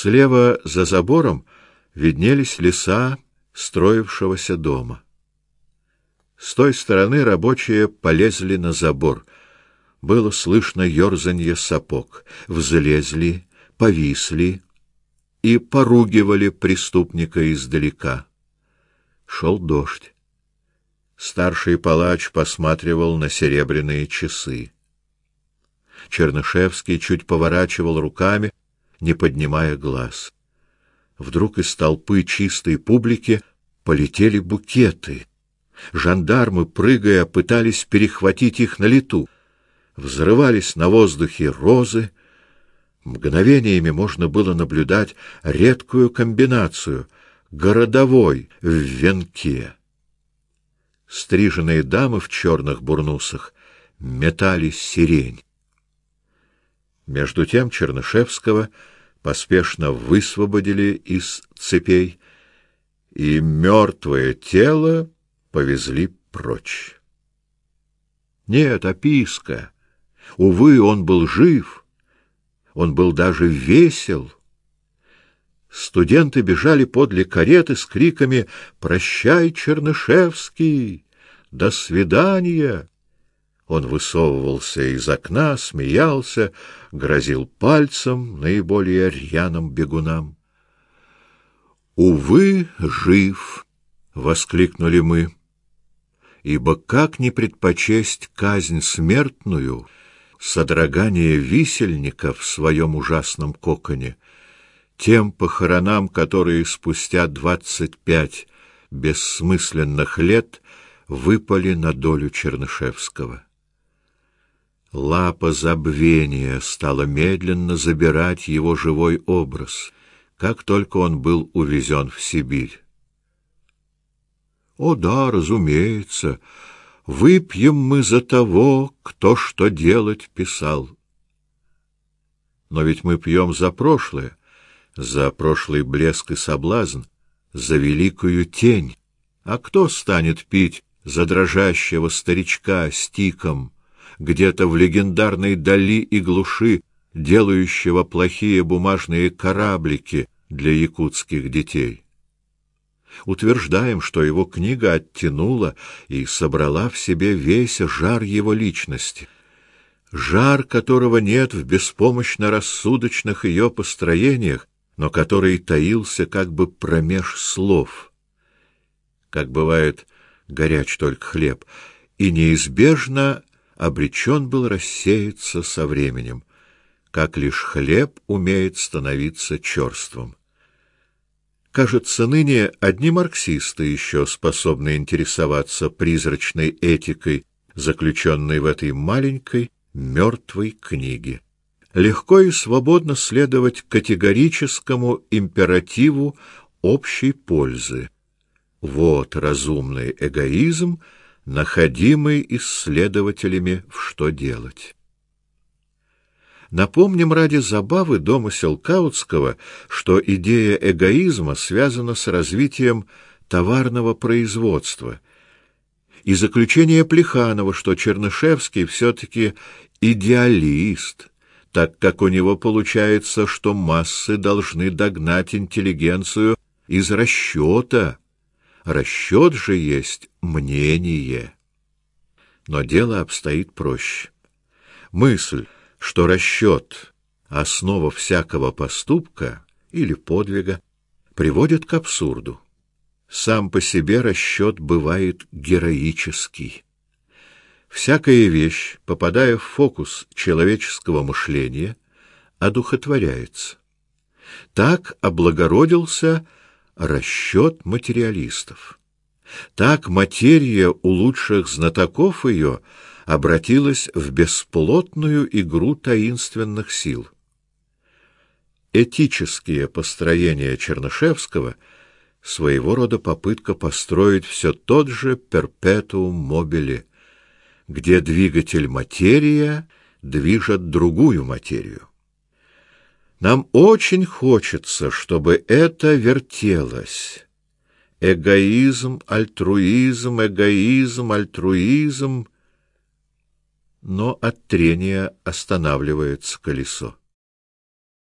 Слева за забором виднелись леса строившегося дома. С той стороны рабочие полезли на забор. Было слышно ёрзанье сапог. Взлезли, повисли и поругивали преступника издалека. Шел дождь. Старший палач посматривал на серебряные часы. Чернышевский чуть поворачивал руками, не поднимая глаз. Вдруг из толпы чистой публики полетели букеты. Жандармы, прыгая, пытались перехватить их на лету. Взрывались на воздухе розы. Мгновениями можно было наблюдать редкую комбинацию — городовой в венке. Стриженные дамы в черных бурнусах метали сирень. Между тем Чернышевского поспешно высвободили из цепей, и мертвое тело повезли прочь. Нет, описка. Увы, он был жив. Он был даже весел. Студенты бежали подле кареты с криками «Прощай, Чернышевский! До свидания!» Он высовывался из окна, смеялся, грозил пальцем наиболее рьяным бегунам. «Увы, жив!» — воскликнули мы. «Ибо как не предпочесть казнь смертную, содрогание висельника в своем ужасном коконе, тем похоронам, которые спустя двадцать пять бессмысленных лет выпали на долю Чернышевского?» Лапа забвения стала медленно забирать его живой образ, как только он был увезен в Сибирь. О да, разумеется, выпьем мы за того, кто что делать писал. Но ведь мы пьем за прошлое, за прошлый блеск и соблазн, за великую тень. А кто станет пить за дрожащего старичка с тиком? Где-то в легендарной дали и глуши, делающего плохие бумажные кораблики для якутских детей. Утверждаем, что его книга оттянула и собрала в себе весь жар его личности, жар которого нет в беспомощно рассудочных ее построениях, но который таился как бы промеж слов. Как бывает горяч только хлеб, и неизбежно обречен был рассеяться со временем, как лишь хлеб умеет становиться черством. Кажется, ныне одни марксисты еще способны интересоваться призрачной этикой, заключенной в этой маленькой мертвой книге. Легко и свободно следовать категорическому императиву общей пользы. Вот разумный эгоизм — находимый исследователями в «Что делать?». Напомним ради забавы домысел Каутского, что идея эгоизма связана с развитием товарного производства, и заключение Плеханова, что Чернышевский все-таки идеалист, так как у него получается, что массы должны догнать интеллигенцию из расчета, Расчет же есть мнение. Но дело обстоит проще. Мысль, что расчет — основа всякого поступка или подвига, приводит к абсурду. Сам по себе расчет бывает героический. Всякая вещь, попадая в фокус человеческого мышления, одухотворяется. Так облагородился расчет материалистов. Так материя у лучших знатоков ее обратилась в бесплотную игру таинственных сил. Этические построения Чернышевского — своего рода попытка построить все тот же перпетуум мобили, где двигатель материя движет другую материю. Нам очень хочется, чтобы это вертелось. Эгоизм, альтруизм, эгоизм, альтруизм. Но от трения останавливается колесо.